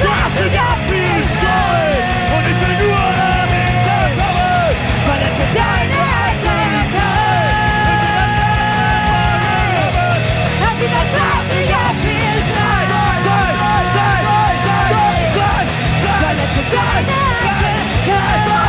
Straßen abspielen und ich will nur damit klarkommen, weil es mit deiner Einsamkeit Lass mich das Straßen abspielen Nein,